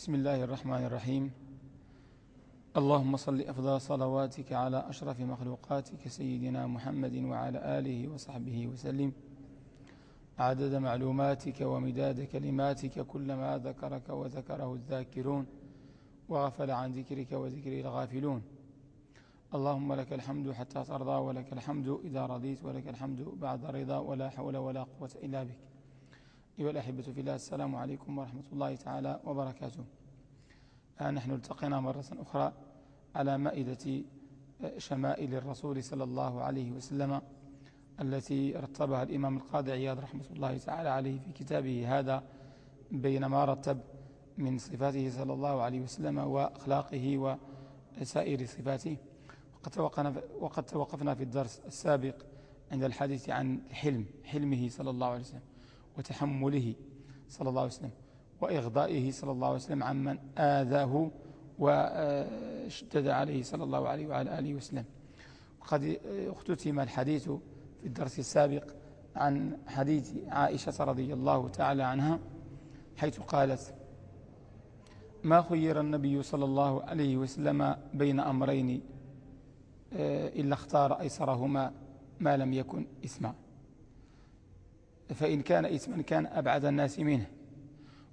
بسم الله الرحمن الرحيم. اللهم صل أفضل صلواتك على أشرف مخلوقاتك سيدنا محمد وعلى آله وصحبه وسلم. عدد معلوماتك ومداد كلماتك كلما ذكرك وذكره الذاكرون وغفل عن ذكرك وذكر الغافلون. اللهم لك الحمد حتى ترضى ولك الحمد إذا رضيت ولك الحمد بعد رضا ولا حول ولا قوة إلا بك. أيها الأحبة في الله السلام عليكم ورحمة الله تعالى وبركاته. آه نحن التقينا مرة أخرى على مائدة شمائل الرسول صلى الله عليه وسلم التي رتبها الإمام القاضي عياض رحمة الله تعالى عليه في كتابه هذا بينما رتب من صفاته صلى الله عليه وسلم وأخلاقه وسائر صفاته. وقد توقفنا في الدرس السابق عند الحديث عن الحلم حلمه صلى الله عليه وسلم. وتحمله صلى الله عليه وسلم وإغضائه صلى الله عليه وسلم عمن آذاه واشتد عليه صلى الله عليه وعلى آله وسلم. وقد اختتم الحديث في الدرس السابق عن حديث عائشة رضي الله تعالى عنها حيث قالت ما خير النبي صلى الله عليه وسلم بين أمرين إلا اختار أيسرهما ما لم يكن إثما فإن كان إثما كان أبعد الناس منه.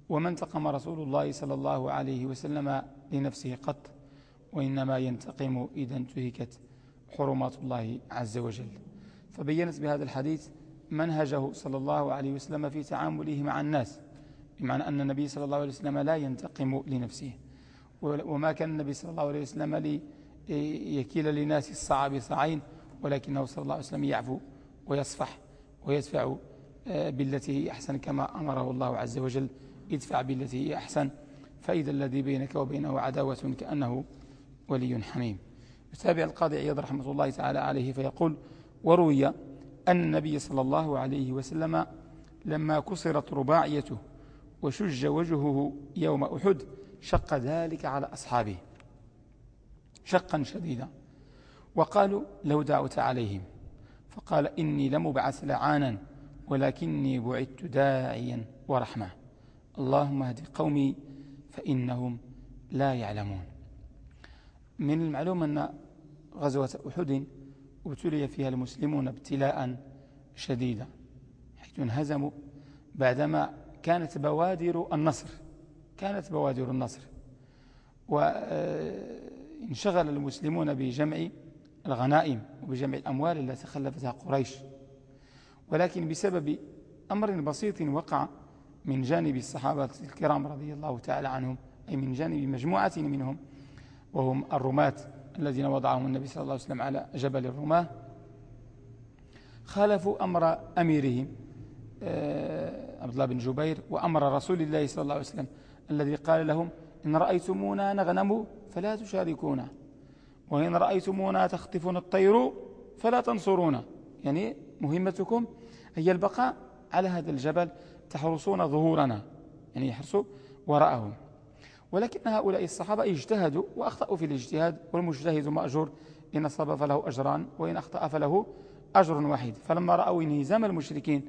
وما انتقم رسول الله صلى الله عليه وسلم لنفسه قط وإنما ينتقم إذا انتهكت حرمات الله عز وجل. فبينت بهذا الحديث منهجه صلى الله عليه وسلم في تعامله مع الناس بمعنى أن النبي صلى الله عليه وسلم لا ينتقم لنفسه. وما كان النبي صلى الله عليه وسلم ليكيل لناس الصعب صعين ولكنه صلى الله عليه وسلم يعفو ويصفح ويدفع بالتي هي أحسن كما أمره الله عز وجل. ادفع بالتي هي أحسن فإذا الذي بينك وبينه عداوة كأنه ولي حميم. يتابع القاضي عياض رحمة الله تعالى عليه فيقول وروي أن النبي صلى الله عليه وسلم لما كسرت رباعيته وشج وجهه يوم أحد شق ذلك على أصحابه شقا شديدا وقالوا لو دعوت عليهم. فقال إني لمبعث لعانا. ولكني بعدت داعيا ورحمة. اللهم اهد قومي فإنهم لا يعلمون. من المعلوم أن غزوة أحد ابتلي فيها المسلمون ابتلاء شديدا حيث انهزموا بعدما كانت بوادر النصر. كانت بوادر النصر. وانشغل المسلمون بجمع الغنائم وبجمع الأموال التي خلفتها قريش. ولكن بسبب أمر بسيط وقع من جانب الصحابة الكرام رضي الله تعالى عنهم أي من جانب مجموعة منهم وهم الرماة الذين وضعهم النبي صلى الله عليه وسلم على جبل الرماة. خالفوا أمر أميرهم آه، عبد الله بن جبير وأمر رسول الله صلى الله عليه وسلم الذي قال لهم إن رأيتمونا نغنم فلا تشاركونا وإن رأيتمونا تخطفون الطير فلا تنصرونا. يعني مهمتكم هي البقاء على هذا الجبل تحرسون ظهورنا يعني يحرسوا وراءهم. ولكن هؤلاء الصحابة اجتهدوا وأخطأوا في الاجتهاد والمجتهد مأجور إن أصاب فله أجران وإن أخطأ فله أجر واحد. فلما رأوا انهزام المشركين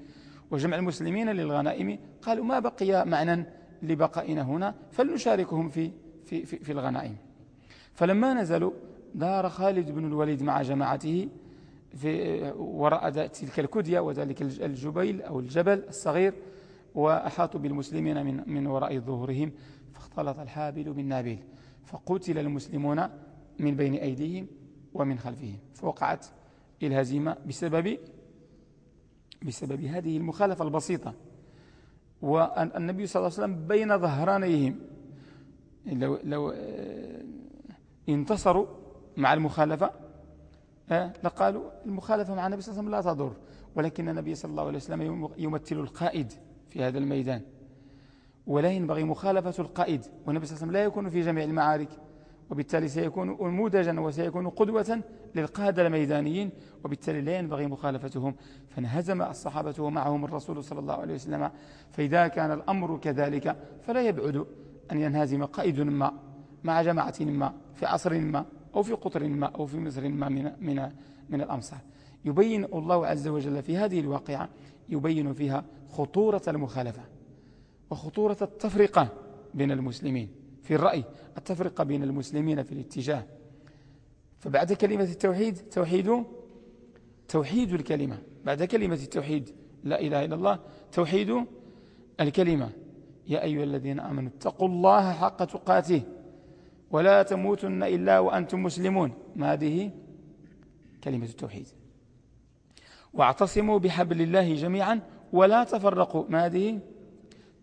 وجمع المسلمين للغنائم قالوا ما بقي معنى لبقائنا هنا؟ فلنشاركهم في, في, في, في الغنائم. فلما نزلوا دار خالد بن الوليد مع جماعته في وراء تلك الكدية وذلك الجبيل أو الجبل الصغير وأحاطوا بالمسلمين من, من وراء ظهورهم فاختلط الحابل بالنابل فقتل المسلمون من بين أيديهم ومن خلفهم فوقعت الهزيمة بسبب بسبب هذه المخالفة البسيطة. والنبي صلى الله عليه وسلم بين ظهرانيهم لو, لو آه، انتصروا مع المخالفة آه، لقالوا المخالفة مع النبي صلى الله عليه وسلم لا تضر ولكن النبي صلى الله عليه وسلم يمثل القائد في هذا الميدان. ولا ينبغي مخالفة القائد والنبي صلى الله عليه وسلم لا يكون في جميع المعارك وبالتالي سيكون نموذجا وسيكون قدوة للقادة الميدانيين وبالتالي لا ينبغي مخالفتهم. فانهزم الصحابة ومعهم الرسول صلى الله عليه وسلم فإذا كان الأمر كذلك فلا يبعد أن ينهزم قائد ما مع جماعة ما في عصر ما. أو في قطر ما أو في مصر ما من, من, من الأمصار. يبين الله عز وجل في هذه الواقعة يبين فيها خطورة المخالفة وخطورة التفرقة بين المسلمين. في الرأي التفرقة بين المسلمين في الاتجاه. فبعد كلمة التوحيد توحيد توحيد الكلمة. بعد كلمة التوحيد لا إله إلا الله توحيد الكلمة. يا أيها الذين آمنوا اتقوا الله حق تقاته. ولا تموتن إلا وأنتم مسلمون. ما هذه؟ كلمة التوحيد. واعتصموا بحبل الله جميعا ولا تفرقوا. ما هذه؟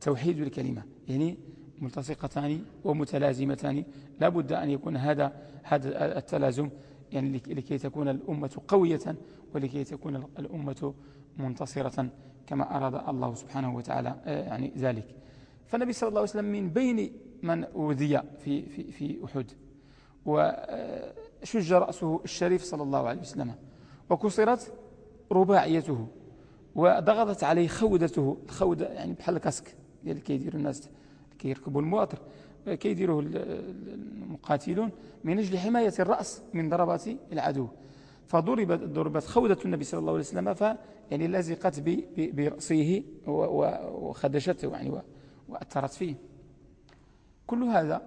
توحيد الكلمة. يعني ملتصقتان ومتلازمتان. لا بد أن يكون هذا هذا التلازم يعني لكي تكون الأمة قوية ولكي تكون الأمة منتصرة كما أراد الله سبحانه وتعالى آه، يعني ذلك. فالنبي صلى الله عليه وسلم من بين من أوذي في, في, في أحد. وشج رأسه الشريف صلى الله عليه وسلم وكسرت رباعيته وضغطت عليه خودته الخودة يعني بحال الكاسك ديال كيديروا الناس كي يركبوا المواطر كيديروه المقاتلون من أجل حماية الرأس من ضربات العدو. فضربت ضربت خودة النبي صلى الله عليه وسلم ف يعني لزقت برأسه وخدشته يعني وأثرت فيه. كل هذا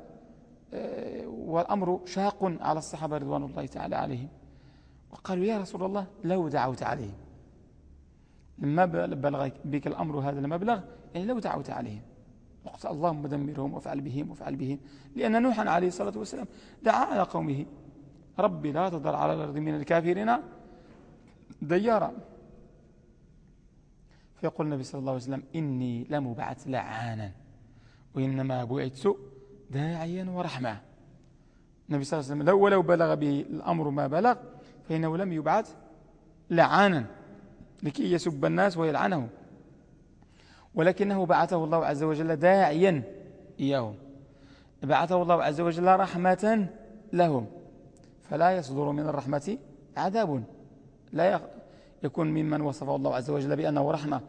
آه، والأمر شاق على الصحابة رضوان الله تعالى عليهم. وقالوا يا رسول الله لو دعوت عليهم. لما بلغ بك الأمر هذا المبلغ يعني لو دعوت عليهم. وقت اللهم دمرهم وافعل بهم وافعل بهم. لأن نوحا عليه الصلاة والسلام دعا على قومه. ربي لا تضر على الأرض من الكافرين ديارا. فيقول النبي صلى الله عليه وسلم إني لم أبعث لعانا. وإنما بعثت داعيا ورحمة. النبي صلى الله عليه وسلم لو ولو بلغ به الأمر ما بلغ فإنه لم يبعث لعانا لكي يسب الناس ويلعنهم ولكنه بعثه الله عز وجل داعيا إياهم. بعثه الله عز وجل رحمة لهم. فلا يصدر من الرحمة عذاب. لا يكون ممن وصفه الله عز وجل بأنه رحمة.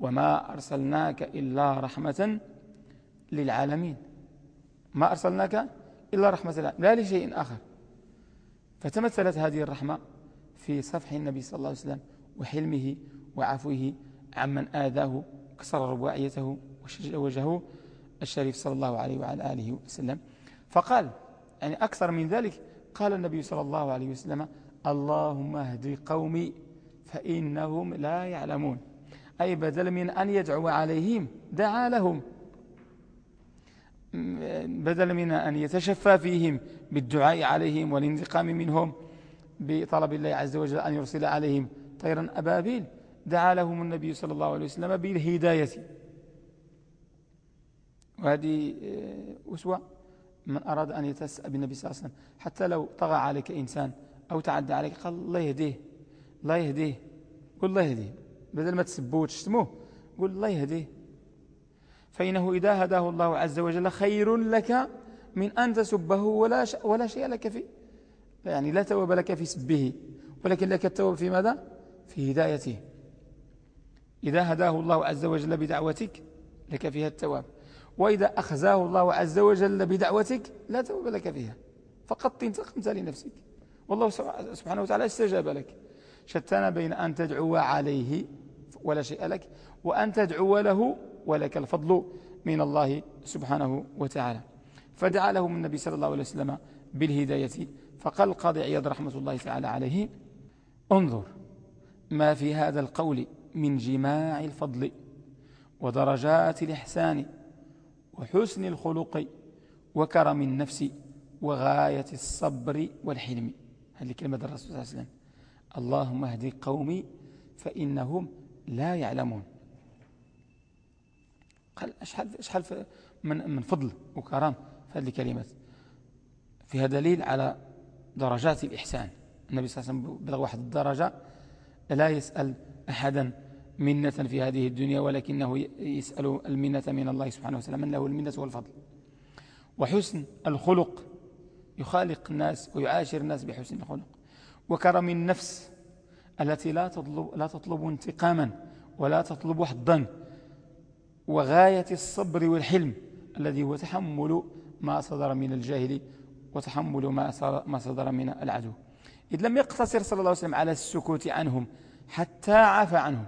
وما أرسلناك إلا رحمة للعالمين. ما أرسلناك إلا رحمة للعالمين لا لشيء آخر. فتمثلت هذه الرحمة في صفح النبي صلى الله عليه وسلم وحلمه وعفوه عمن آذاه كسر رباعيته وجهه الشريف صلى الله عليه وعلى آله وسلم. فقال يعني أكثر من ذلك قال النبي صلى الله عليه وسلم اللهم اهدي قومي فإنهم لا يعلمون. أي بدل من أن يدعو عليهم دعا لهم. بدل من أن يتشفى فيهم بالدعاء عليهم والانتقام منهم بطلب الله عز وجل أن يرسل عليهم طيرا أبابيل دعا لهم النبي صلى الله عليه وسلم بالهداية. وهذه آه، أسوة من أراد أن يتسأل بالنبي صلى الله عليه وسلم. حتى لو طغى عليك إنسان أو تعدى عليك قال الله يهديه الله يهديه قل الله يهديه. بدل ما تسبوه وتشتموه قل الله يهديه. فإنه إذا هداه الله عز وجل خير لك من أن تسبه ولا, ولا شيء لك فيه يعني لا توب لك في سبه. ولكن لك التوب في ماذا؟ في هدايته. إذا هداه الله عز وجل بدعوتك لك فيها التواب وإذا أخزاه الله عز وجل بدعوتك لا توب لك فيها. فقط انتقمت لنفسك. والله سبحانه وتعالى استجاب لك. شتان بين أن تدعو عليه ولا شيء لك وأن تدعو له ولك الفضل من الله سبحانه وتعالى. فدعا لهم النبي صلى الله عليه وسلم بالهداية فقال القاضي عياض رحمة الله تعالى عليه انظر ما في هذا القول من جماع الفضل ودرجات الإحسان وحسن الخلق وكرم النفس وغاية الصبر والحلم. هذه كلمة الرسول صلى الله عليه وسلم. اللهم اهدي قومي فإنهم لا يعلمون. قال أشحال, أشحال من, من فضل وكرم في هذه الكلمات؟ فيها دليل على درجات الإحسان. النبي صلى الله عليه وسلم بلغ واحد الدرجة لا يسأل أحدا منة في هذه الدنيا ولكنه يسأل المنة من الله سبحانه وتعالى من له المنة والفضل. وحسن الخلق يخالق الناس ويعاشر الناس بحسن الخلق. وكرم النفس التي لا تطلب, لا تطلب انتقاما ولا تطلب حظا وغاية الصبر والحلم الذي هو تحمل ما صدر من الجاهل وتحمل ما صدر من العدو. إذ لم يقتصر صلى الله عليه وسلم على السكوت عنهم حتى عفى عنهم.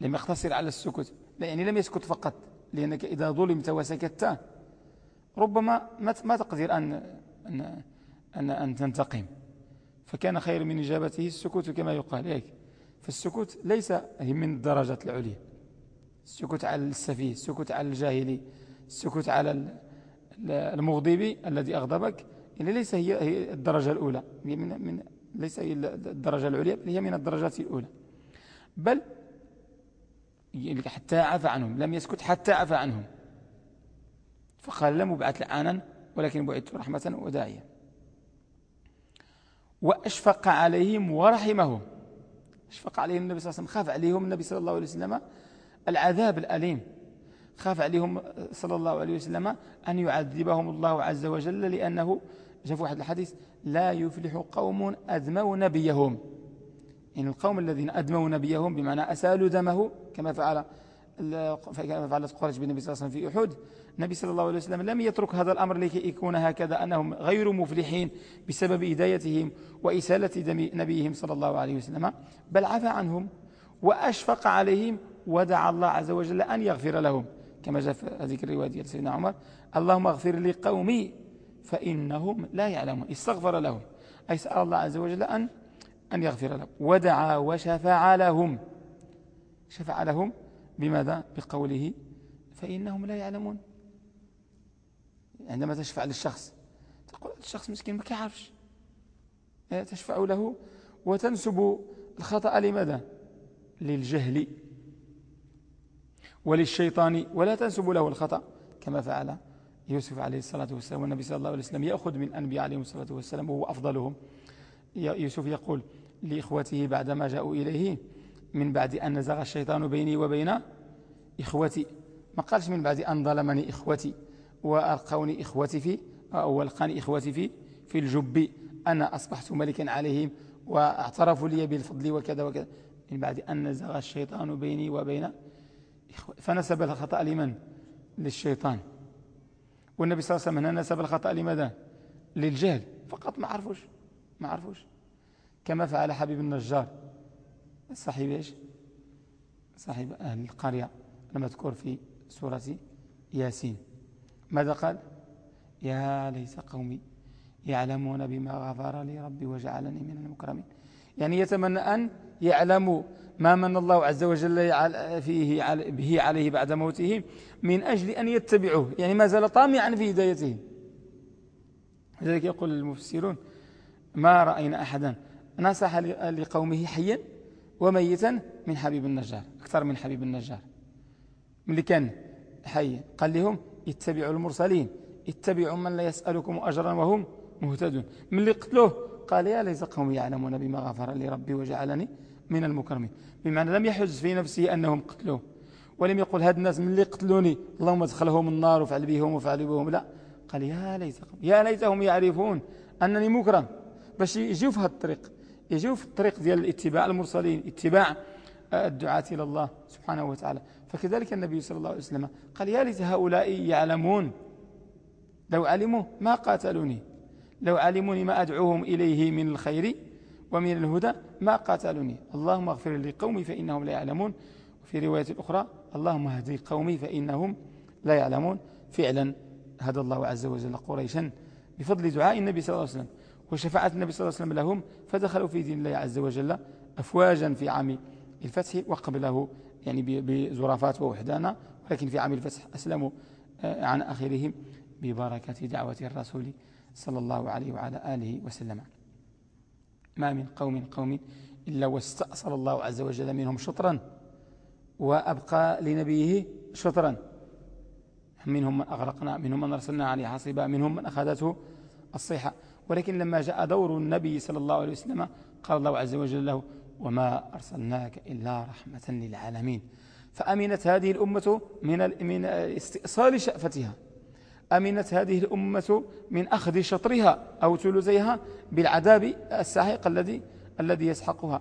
لم يقتصر على السكوت لا يعني لم يسكت فقط لأنك إذا ظلمت وسكت. ربما ما تقدر أن, أن, أن, أن تنتقم. فكان خير من إجابته السكوت كما يقال. هيك فالسكوت ليس من الدرجات العليا. السكوت على السفيه السكوت على الجاهلي السكوت على المغضب الذي أغضبك يعني ليس هي الدرجة الأولى. هي من, من ليس هي الدرجة العليا بل هي من الدرجات الأولى. بل حتى عفى عنهم لم يسكت حتى عفى عنهم. فقال لم أبعث لعانا ولكن بعثت رحمة وداعية. وأشفق عليهم ورحمهم. أشفق عليهم النبي صلى الله عليه وسلم خاف عليهم النبي صلى الله عليه وسلم العذاب الأليم. خاف عليهم صلى الله عليه وسلم أن يعذبهم الله عز وجل لأنه جاء في واحد الحديث لا يفلح قوم أدموا نبيهم. يعني القوم الذين أدموا نبيهم بمعنى أسالوا دمه كما فعل كما فعلت قريش بالنبي صلى الله عليه وسلم في أحد. النبي صلى الله عليه وسلم لم يترك هذا الأمر لكي يكون هكذا أنهم غير مفلحين بسبب إدايتهم وإسالة دم نبيهم صلى الله عليه وسلم بل عفى عنهم وأشفق عليهم ودعا الله عز وجل أن يغفر لهم. كما جاء في هذه الرواية ديال سيدنا عمر اللهم اغفر لقومي فإنهم لا يعلمون. استغفر لهم. أي سأل الله عز وجل أن أن يغفر لهم. ودعا وشفع لهم. شفع لهم بماذا؟ بقوله فإنهم لا يعلمون. عندما تشفع للشخص تقول الشخص مسكين ما كيعرفش. تشفع له وتنسب الخطأ لماذا؟ للجهل. وللشيطان ولا تنسب له الخطأ كما فعل يوسف عليه الصلاة والسلام والنبي صلى الله عليه وسلم. يأخذ من أنبياء عليهم الصلاة والسلام وهو أفضلهم. يوسف يقول لإخوته بعدما جاءوا إليه من بعد أن نزغ الشيطان بيني وبين إخوتي. ما قالش من بعد أن ظلمني إخوتي وألقوني إخوتي في أو ألقاني إخوتي في في الجب. أنا أصبحت ملكا عليهم وأعترفوا لي بالفضل وكذا وكذا. من بعد أن نزغ الشيطان بيني وبين فنسب الخطأ لمن؟ للشيطان. والنبي صلى الله عليه وسلم هنا نسب الخطأ لماذا؟ للجهل. فقط ما عرفوش ما عرفوش. كما فعل حبيب النجار. صاحب إيش؟ صاحب أهل القرية المذكور في سورة ياسين. ماذا قال؟ يا ليس قومي يعلمون بما غفر لي ربي وجعلني من المكرمين. يعني يتمنى أن يعلموا ما من الله عز وجل فيه به عليه بعد موته من أجل أن يتبعوه. يعني ما زال طامعا في هدايته. لذلك يقول المفسرون ما رأينا أحدا نصح لقومه حيا وميتا من حبيب النجار. أكثر من حبيب النجار. من كان حي قال لهم اتبعوا المرسلين اتبعوا من لا يسألكم أجرا وهم مهتدون. من اللي قتلوه؟ قال يا ليس قومي يعلمون بما غفر لي ربي وجعلني من المكرمين. بمعنى لم يحز في نفسه أنهم قتلوه. ولم يقول هاد الناس من اللي قتلوني اللهم ادخلهم النار وفعل بهم وفعل بهم. لا. قال يا ليت يا ليتهم يعرفون أنني مكرم. باش يجيو في هذا الطريق يجيو في الطريق ديال الاتباع المرسلين اتباع الدعاة إلى الله سبحانه وتعالى. فكذلك النبي صلى الله عليه وسلم قال يا ليت هؤلاء يعلمون. لو علموا ما قاتلوني لو علموني ما أدعوهم إليه من الخير ومن الهدى ما قاتلوني. اللهم اغفر لقومي فإنهم لا يعلمون. وفي رواية أخرى اللهم اهدي قومي فإنهم لا يعلمون. فعلا هدى الله عز وجل قريشا بفضل دعاء النبي صلى الله عليه وسلم وشفاعة النبي صلى الله عليه وسلم لهم فدخلوا في دين الله عز وجل أفواجا في عام الفتح وقبله يعني بزرافات ووحدانا ولكن في عام الفتح أسلموا آه، عن آخرهم ببركة دعوة الرسول صلى الله عليه وعلى آله وسلم. ما من قوم قوم إلا واستأصل الله عز وجل منهم شطرا وأبقى لنبيه شطرا. منهم من أغرقنا منهم من أرسلنا عليه حصيبا منهم من أخذته الصيحة. ولكن لما جاء دور النبي صلى الله عليه وسلم قال الله عز وجل له وما أرسلناك إلا رحمة للعالمين. فأمنت هذه الأمة من من استئصال شأفتها. أمنت هذه الأمة من أخذ شطرها أو ثلثيها بالعذاب الساحق الذي الذي يسحقها.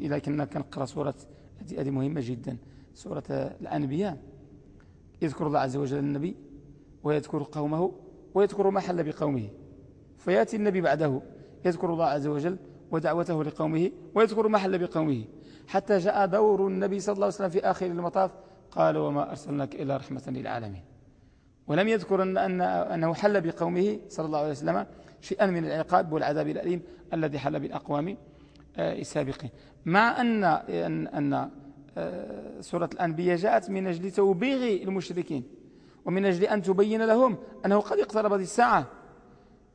إذا كنا كنقرأ سورة هذه مهمة جدا. سورة الأنبياء. يذكر الله عز وجل النبي ويذكر قومه ويذكر ما حل بقومه. فيأتي النبي بعده. يذكر الله عز وجل ودعوته لقومه ويذكر ما حل بقومه. حتى جاء دور النبي صلى الله عليه وسلم في آخر المطاف. قال وما أرسلناك إلا رحمة للعالمين. ولم يذكر أن أن أنه حل بقومه صلى الله عليه وسلم شيئا من العقاب والعذاب الأليم الذي حل بالأقوام السابقين. مع أن, أن, أن سورة الأنبياء جاءت من أجل توبيغ المشركين ومن أجل أن تبين لهم أنه قد اقتربت الساعة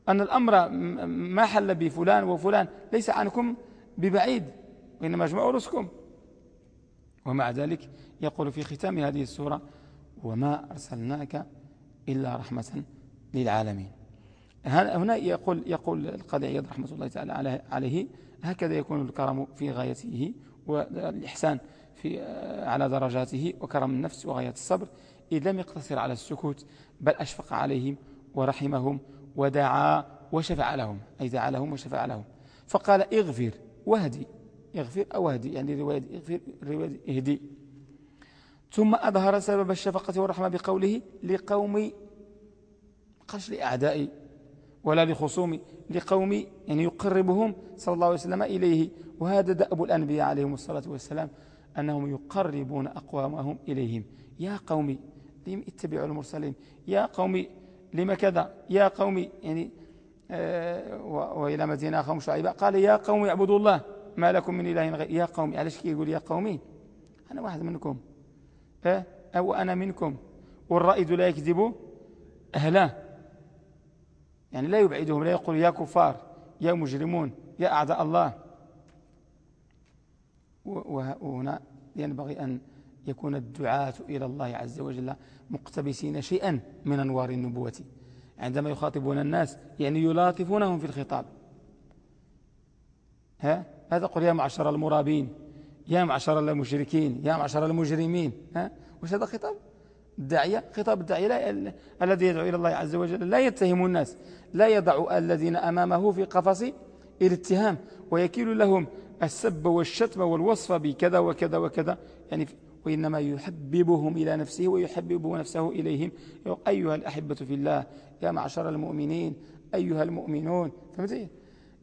أن الأمر ما حل بفلان وفلان ليس عنكم ببعيد وإنما اجمعوا رسكم. ومع ذلك يقول في ختام هذه السورة وما أرسلناك إلا رحمة للعالمين. هنا يقول يقول القاضي عياض رحمة الله تعالى عليه هكذا يكون الكرم في غايته والإحسان في على درجاته وكرم النفس وغاية الصبر إذ لم يقتصر على السكوت بل أشفق عليهم ورحمهم ودعا وشفع لهم أي دعا لهم وشفع لهم. فقال اغفر واهدي اغفر أو اهدي يعني رواية اغفر رواية اهدي. ثم أظهر سبب الشفقة والرحمة بقوله لقوم قش لأعدائي ولا لخصومي لقوم يعني يقربهم صلى الله عليه وسلم إليه. وهذا دأب الأنبياء عليهم الصلاة والسلام أنهم يقربون أقوامهم إليهم. يا قومي لم اتبعوا المرسلين؟ يا قومي لما كذا؟ يا قومي يعني آه وإلى مدينة أخهم شعيبة. قال يا قوم اعبدوا الله ما لكم من إله غير يا قومي علاش كي يقول يا قومي؟ أنا واحد منكم؟ أو أنا منكم. والرائد لا يكذب أهله. يعني لا يبعدهم لا يقول يا كفار يا مجرمون يا أعداء الله. وهنا ينبغي أن يكون الدعاة إلى الله عز وجل مقتبسين شيئا من أنوار النبوة. عندما يخاطبون الناس يعني يلاطفونهم في الخطاب. ها؟ هذا قل يا معشر المرابين. يا معشر المشركين يا معشر المجرمين ها؟ وش هذا خطاب؟ الداعية خطاب الداعية الذي يدعو إلى الله عز وجل لا يتهم الناس لا يضع الذين أمامه في قفص الاتهام ويكيل لهم السب والشتم والوصف بكذا وكذا وكذا يعني وإنما يحببهم إلى نفسه ويحبب نفسه إليهم. أيها الأحبة في الله يا معشر المؤمنين أيها المؤمنون فهمت؟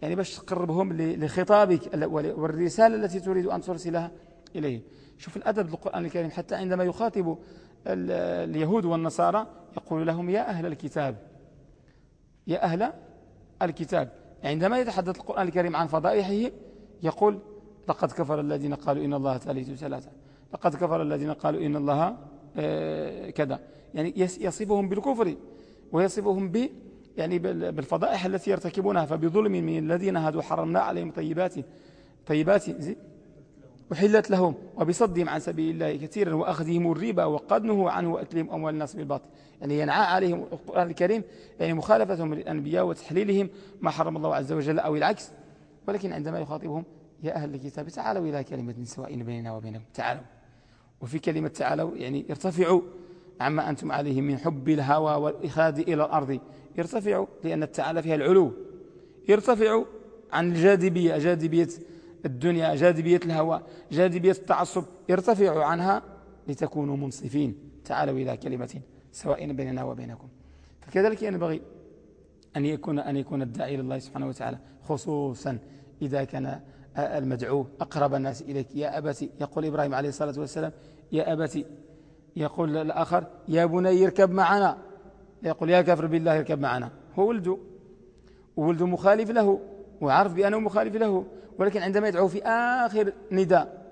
يعني باش تقربهم لخطابك والرسالة التي تريد أن ترسلها إليهم شوف الأدب القرآن الكريم حتى عندما يخاطب اليهود والنصارى يقول لهم يا أهل الكتاب يا أهل الكتاب. عندما يتحدث القرآن الكريم عن فضائحه يقول لقد كفر الذين قالوا إن الله ثالث ثلاثة لقد كفر الذين قالوا إن الله آه، كذا. يعني يصفهم بالكفر ويصفهم ب يعني بالفضائح التي يرتكبونها فبظلم من الذين هادوا حرمنا عليهم طيبات طيبات وحلت لهم وبصدهم عن سبيل الله كثيرا وأخذهم الربا وقد نهوا عنه وأكلهم أموال الناس بالباطل. يعني ينعى عليهم القرآن الكريم يعني مخالفتهم للأنبياء وتحليلهم ما حرم الله عز وجل أو العكس. ولكن عندما يخاطبهم يا أهل الكتاب تعالوا إلى كلمة سواء بيننا وبينكم تعالوا. وفي كلمة تعالوا يعني ارتفعوا عما أنتم عليه من حب الهوى والإخاذ إلى الأرض. ارتفعوا لأن التعالى فيها العلو. ارتفعوا عن الجاذبية جاذبية الدنيا جاذبية الهوى جاذبية التعصب. ارتفعوا عنها لتكونوا منصفين. تعالوا إلى كلمة سواء بيننا وبينكم. فكذلك ينبغي أن يكون أن يكون الداعي إلى الله سبحانه وتعالى خصوصا إذا كان المدعو أقرب الناس إليك. يا أبتي يقول إبراهيم عليه الصلاة والسلام يا أبتي يقول الآخر يا بني يركب معنا. يقول يا كافر بالله يركب معنا. هو ولده. وولده مخالف له. وعرف بأنه مخالف له. ولكن عندما يدعو في آخر نداء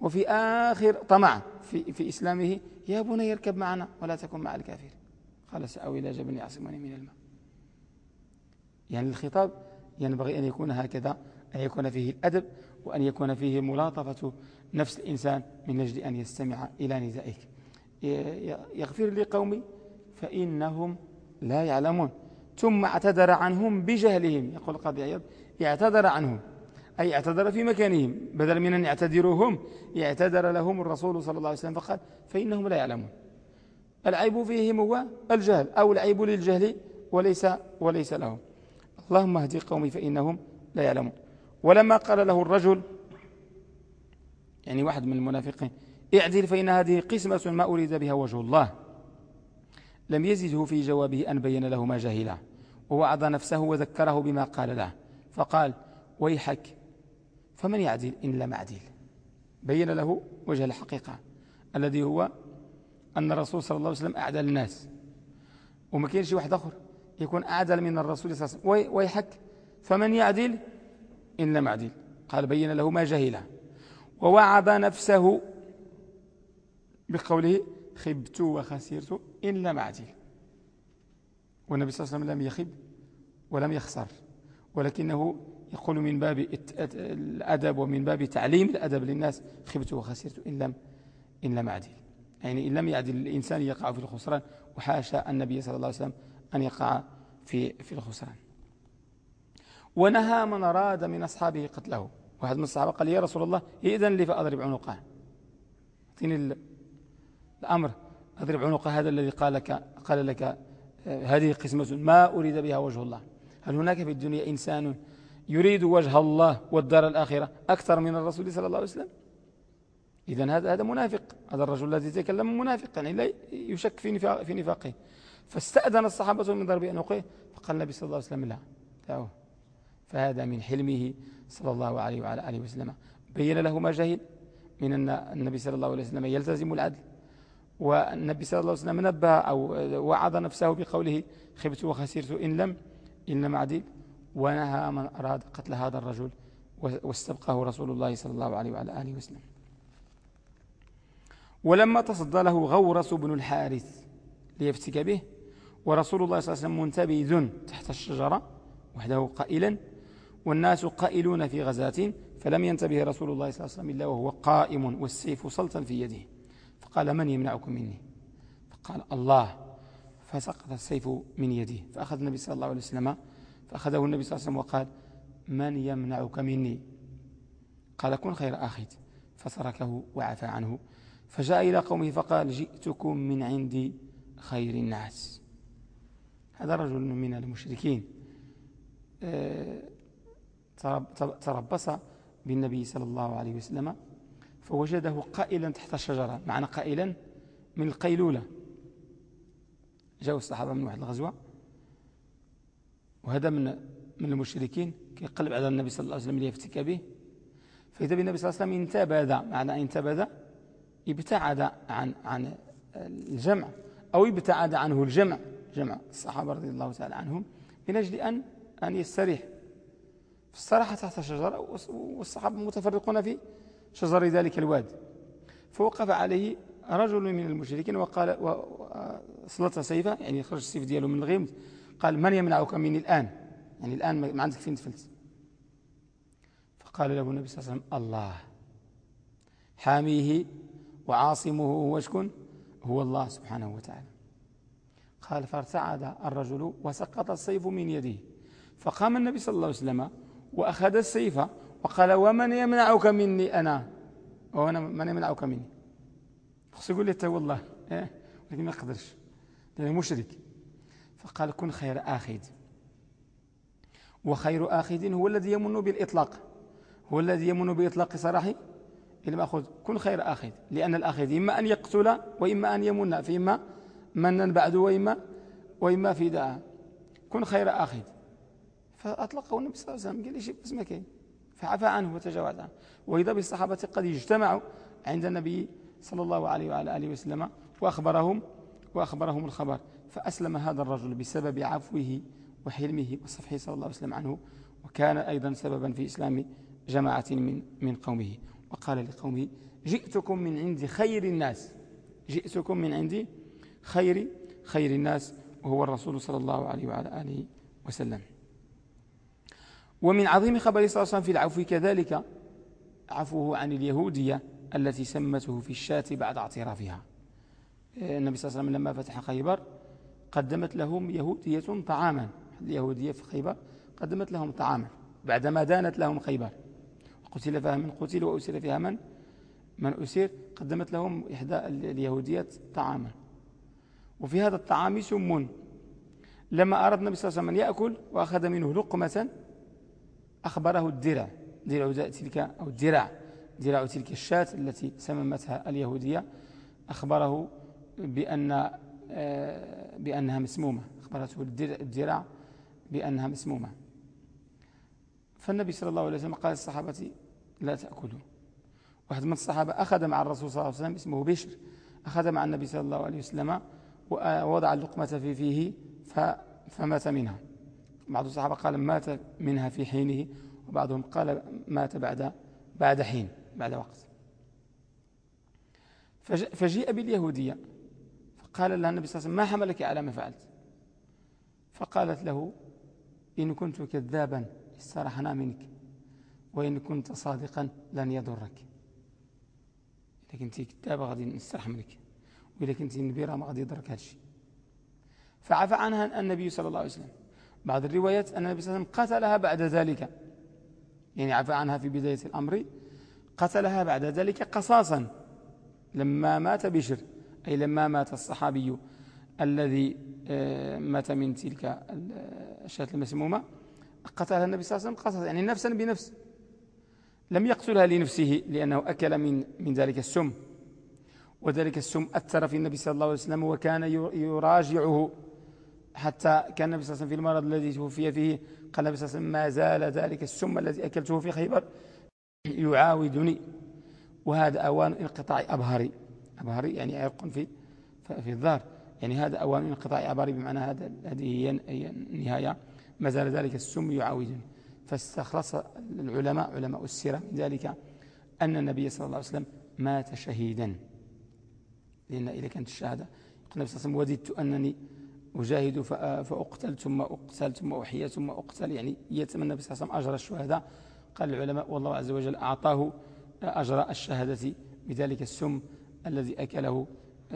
وفي آخر طمع في, في إسلامه يا بني يركب معنا ولا تكن مع الكافر. قال سأوي إلى جبل يعصمني من الماء. يعني الخطاب ينبغي أن يكون هكذا أن يكون فيه الأدب وأن يكون فيه ملاطفة نفس الإنسان من أجل أن يستمع إلى ندائك. يغفر لي قومي فإنهم لا يعلمون. ثم اعتذر عنهم بجهلهم. يقول القاضي عياض اعتذر عنهم أي اعتذر في مكانهم بدل من أن يعتذروا هم اعتذر لهم الرسول صلى الله عليه وسلم فقال فإنهم لا يعلمون. العيب فيهم هو الجهل أو العيب للجهل وليس, وليس لهم. اللهم اهدي قومي فإنهم لا يعلمون. ولما قال له الرجل يعني واحد من المنافقين اعدل فإن هذه قسمة ما أريد بها وجه الله. لم يزده في جوابه أن بين له ما جهله ووعظ نفسه وذكره بما قال له فقال ويحك فمن يعدل إن لم أعدل؟ بين له وجه الحقيقة الذي هو أن الرسول صلى الله عليه وسلم أعدل الناس. وما كاين شي واحد آخر يكون أعدل من الرسول صلى الله عليه وسلم. ويحك فمن يعدل إن لم يعدل قال بين له ما جهله. ووعظ نفسه بقوله خبت وخسرت إن لم أعدل والنبي صلى الله عليه وسلم لم يخب ولم يخسر ولكنه يقول من باب الأدب ومن باب تعليم الأدب للناس خبت وخسرت إن لم, إن لم أعدل. يعني إن لم يعدل الإنسان يقع في الخسران وحاشا النبي صلى الله عليه وسلم أن يقع في, في الخسران. ونهى من أراد من أصحابه قتله. واحد من الصحابة قال يا رسول الله إذن لي فأضرب عنقه اعطيني الأمر أضرب عنق هذا الذي قال لك, قال لك آه، هذه قسمة ما أريد بها وجه الله. هل هناك في الدنيا إنسان يريد وجه الله والدار الآخرة أكثر من الرسول صلى الله عليه وسلم؟ إذا هذا هذا منافق. هذا الرجل الذي تكلم منافق يعني لا يشك في في نفاقه. فاستأذن الصحابة من ضرب عنقه فقال النبي صلى الله عليه وسلم لا دعوه. فهذا من حلمه صلى الله عليه وعلى آله وسلم. بين له ما جهل من أن النبي صلى الله عليه وسلم يلتزم العدل. والنبي صلى الله عليه وسلم نبه أو وعظ نفسه بقوله خبت وخسرت إن لم إن لم أعدل ونهى من أراد قتل هذا الرجل واستبقاه رسول الله صلى الله عليه وعلى آله وسلم. ولما تصدى له غورس بن الحارث ليفتك به ورسول الله صلى الله عليه وسلم منتبذ تحت الشجرة وحده قائلا والناس قائلون في غزاة فلم ينتبه رسول الله صلى الله عليه وسلم إلا وهو قائم والسيف سلطا في يده. فقال من يمنعكم مني؟ فقال الله. فسقط السيف من يده فأخذ النبي صلى الله عليه وسلم فأخذه النبي صلى الله عليه وسلم وقال من يمنعك مني؟ قال كن خير آخذ فتركه وعفى عنه. فجاء إلى قومه فقال جئتكم من عندي خير الناس. هذا رجل من المشركين. آه، تربص بالنبي صلى الله عليه وسلم فوجده قائلا تحت الشجرة معنى قائلا من القيلولة. جاءوا الصحابة من واحد الغزوة وهذا من من المشركين كيقلب على النبي صلى الله عليه وسلم ليفتك به. فإذا بالنبي صلى الله عليه وسلم انتبذ معنى انتبذ ابتعد عن عن الجمع أو ابتعد عنه الجمع جمع الصحابة رضي الله تعالى عنهم من أجل أن أن يستريح. فاستراح تحت الشجرة والصحابة متفرقون في شجر ذلك الواد. فوقف عليه رجل من المشركين وقال سلط سيفه يعني خرج السيف دياله من الغيمد قال من يمنعك مني الآن؟ يعني الآن ما عندك فين تفلت. فقال له النبي صلى الله عليه وسلم الله. حاميه وعاصمه هو شكون؟ هو الله سبحانه وتعالى. قال فارتعد الرجل وسقط السيف من يده فقام النبي صلى الله عليه وسلم وأخذ السيف وقال ومن يمنعك مني أنا؟ وأنا من يمنعك مني. خص يقول لي والله إيه؟ لكن ما قدرش لأنه مشرك. فقال كن خير آخذ. وخير آخذ هو الذي يمن بالإطلاق. هو الذي يمن بإطلاق سراحه إلى أخذ. كن خير آخذ. لأن الآخذ إما أن يقتل وإما أن يمن فإما منا بعد وإما وإما فداء كن خير آخذ. فأطلقه النبي صلى الله عليه وسلم. قال لي شيء بس ما كاين فعفى عنه وتجاوز عنه. وإذا بالصحابة قد اجتمعوا عند النبي صلى الله عليه وعلى آله وسلم وأخبرهم وأخبرهم الخبر. فأسلم هذا الرجل بسبب عفوه وحلمه وصفحه صلى الله عليه وسلم عنه وكان أيضا سببا في إسلام جماعة من من قومه. وقال لقومه جئتكم من عند خير الناس. جئتكم من عند خير خير الناس وهو الرسول صلى الله عليه وعلى آله وسلم. ومن عظيم خبر صلى الله عليه وسلم في العفو كذلك عفوه عن اليهودية التي سمته في الشاة بعد اعترافها. النبي صلى الله عليه وسلم لما فتح خيبر قدمت لهم يهودية طعاما. اليهودية في خيبر قدمت لهم طعاما بعدما دانت لهم خيبر. قتل فيها من قتل وأسر فيها من؟ من أسير قدمت لهم إحدى اليهوديات طعاما. وفي هذا الطعام سم. لما أراد النبي صلى الله عليه وسلم أن يأكل وأخذ منه لقمة أخبره الدرع. درع تلك أو الدرع. درع تلك الشاة التي سممتها اليهودية. أخبره بأن آه، بأنها مسمومة. أخبرته الدرع بأنها مسمومة. فالنبي صلى الله عليه وسلم قال للصحابة لا تأكلوا. واحد من الصحابة أخذ مع الرسول صلى الله عليه وسلم اسمه بشر. أخذ مع النبي صلى الله عليه وسلم ووضع اللقمة في فيه فمات منها. بعض الصحابة قال مات منها في حينه وبعضهم قال مات بعد بعد حين بعد وقت. فجيء باليهودية فقال لها النبي صلى الله عليه وسلم ما حملك على ما فعلت؟ فقالت له إن كنت كذابا استرحنا منك وإن كنت صادقا لن يضرك. إذا كنت كذابة غادي نسترح منك وإذا كنت نبيرة ما غادي يضرك هذا الشيء فعفى عنها النبي صلى الله عليه وسلم. بعض الروايات أن النبي صلى الله عليه وسلم قتلها بعد ذلك. يعني عفى عنها في بداية الأمر. قتلها بعد ذلك قصاصا. لما مات بشر أي لما مات الصحابي الذي آه، مات من تلك الشاة المسمومة قتلها النبي صلى الله عليه وسلم قصاصا يعني نفسا بنفس. لم يقتلها لنفسه لأنه أكل من من ذلك السم. وذلك السم أثر في النبي صلى الله عليه وسلم وكان يراجعه. حتى كان النبي صلى الله عليه وسلم في المرض الذي توفي فيه قال النبي صلى الله عليه وسلم ما زال ذلك السم الذي أكلته في خيبر يعاودني. وهذا أوان انقطاع أبهري. أبهري يعني عرق في في الظهر. يعني هذا أوان انقطاع أبهري بمعنى هذا هذه هي النهاية. ما زال ذلك السم يعاودني. فاستخلص العلماء علماء السيرة من ذلك أن النبي صلى الله عليه وسلم مات شهيدا. لأن إذا كانت الشهادة. يقول النبي صلى الله عليه وسلم وددت أنني أجاهد فأقتل ثم أقتل ثم أحيى ثم أقتل. يعني يتمنى عليه وسلم أجر الشهداء. قال العلماء والله عز وجل أعطاه أجر الشهادة بذلك السم الذي أكله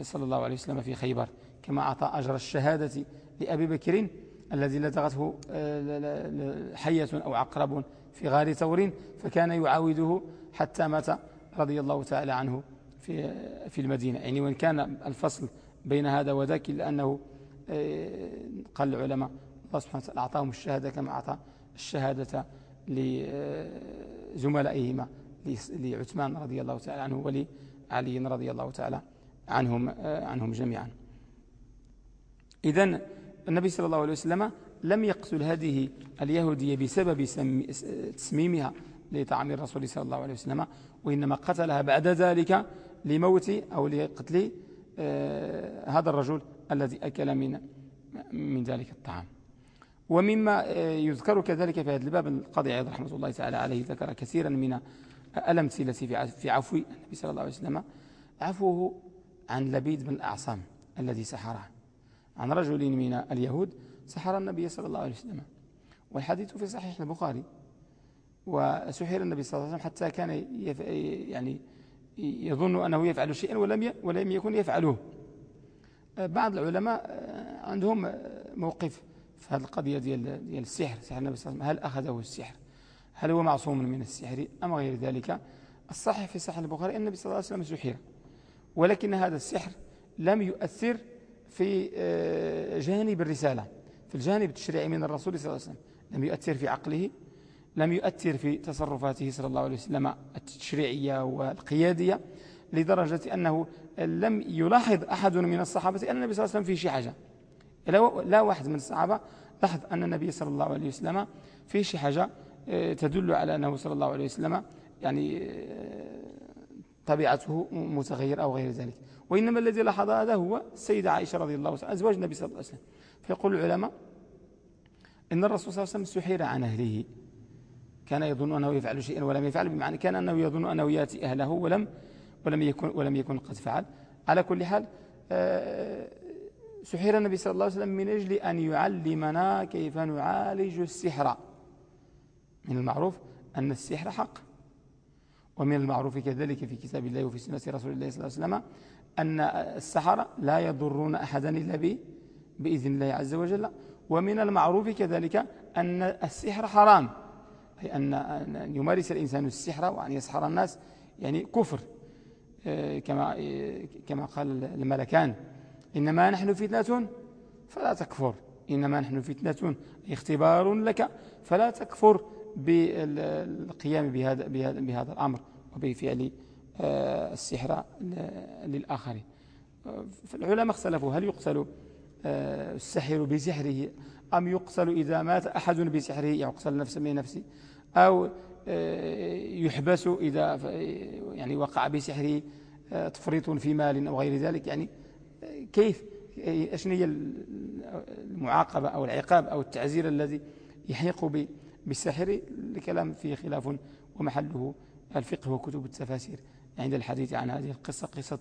صلى الله عليه وسلم في خيبر. كما أعطى أجر الشهادة لأبي بكر الذي لدغته آه، حية أو عقرب في غار ثور فكان يعاوده حتى مات رضي الله تعالى عنه في في المدينة. يعني وإن كان الفصل بين هذا وذاك إلا أنه قال العلماء الله سبحانه وتعالى أعطاهم الشهادة كما أعطى الشهادة لزملائهما لعثمان رضي الله تعالى عنه ولعلي رضي الله تعالى عنهم آه، عنهم جميعا. إذن النبي صلى الله عليه وسلم لم يقتل هذه اليهودية بسبب تسميمها لطعام الرسول صلى الله عليه وسلم وإنما قتلها بعد ذلك لموت أو لقتل آه، هذا الرجل الذي أكل من من ذلك الطعام. ومما يذكر كذلك في هذا الباب القاضي عيض رحمة الله تعالى عليه ذكر كثيرا من الأمثلة في عفو النبي صلى الله عليه وسلم عفوه عن لبيد بن الأعصام الذي سحره. عن رجل من اليهود سحر النبي صلى الله عليه وسلم. والحديث في صحيح البخاري. وسحر النبي صلى الله عليه وسلم حتى كان يعني يظن أنه يفعل شيئا ولم ولم يكن يفعله. بعض العلماء عندهم موقف في هذه القضية ديال ديال السحر. سحر النبي صلى الله عليه وسلم هل أخذه السحر؟ هل هو معصوم من السحر أم غير ذلك؟ الصحيح في صحيح البخاري أن النبي صلى الله عليه وسلم سحر ولكن هذا السحر لم يؤثر في آه، جانب الرسالة في الجانب التشريعي من الرسول صلى الله عليه وسلم. لم يؤثر في عقله لم يؤثر في تصرفاته صلى الله عليه وسلم التشريعية والقيادية. لدرجة أنه لم يلاحظ أحد من الصحابة أن النبي صلى الله عليه وسلم في شي حاجة لا واحد من الصحابة لاحظ أن النبي صلى الله عليه وسلم في شي حاجة آه، تدل على أنه صلى الله عليه وسلم يعني آه، طبيعته متغير أو غير ذلك. وإنما الذي لاحظ هذا هو السيدة عائشة رضي الله عنها أزواج النبي صلى الله عليه وسلم. فيقول العلماء إن الرسول صلى الله عليه وسلم سحر عن أهله. كان يظن أنه يفعل شيئا ولم يفعل بمعنى كان أنه يظن أنه يأتي أهله ولم ولم يكن ولم يكن قد فعل. على كل حال آه، سحر النبي صلى الله عليه وسلم من أجل أن يعلمنا كيف نعالج السحر. من المعروف أن السحر حق. ومن المعروف كذلك في كتاب الله وفي سنة رسول الله صلى الله عليه وسلم أن السحرة لا يضرون أحدا إلا بإذن الله عز وجل. ومن المعروف كذلك أن السحر حرام. أي أن يمارس الإنسان السحر وأن يسحر الناس. يعني كفر. كما كما قال الملكان إنما نحن فتنة فلا تكفر. إنما نحن فتنة اختبار لك فلا تكفر بالقيام بهذا, بهذا, بهذا الأمر وبفعل آه، السحر للآخرين فالعلماء اختلفوا هل يقتل آه، السحر بسحره أم يقتل إذا مات أحد بسحره؟ يقتل نفسه من نفسه أو يحبس إذا يعني وقع بسحره تفريط في مال أو غير ذلك. يعني كيف؟ أشن هي المعاقبة أو العقاب أو التعزير الذي يحيق بالسحر؟ لكلام فيه خلاف ومحله الفقه وكتب التفاسير. عند الحديث عن هذه القصة قصة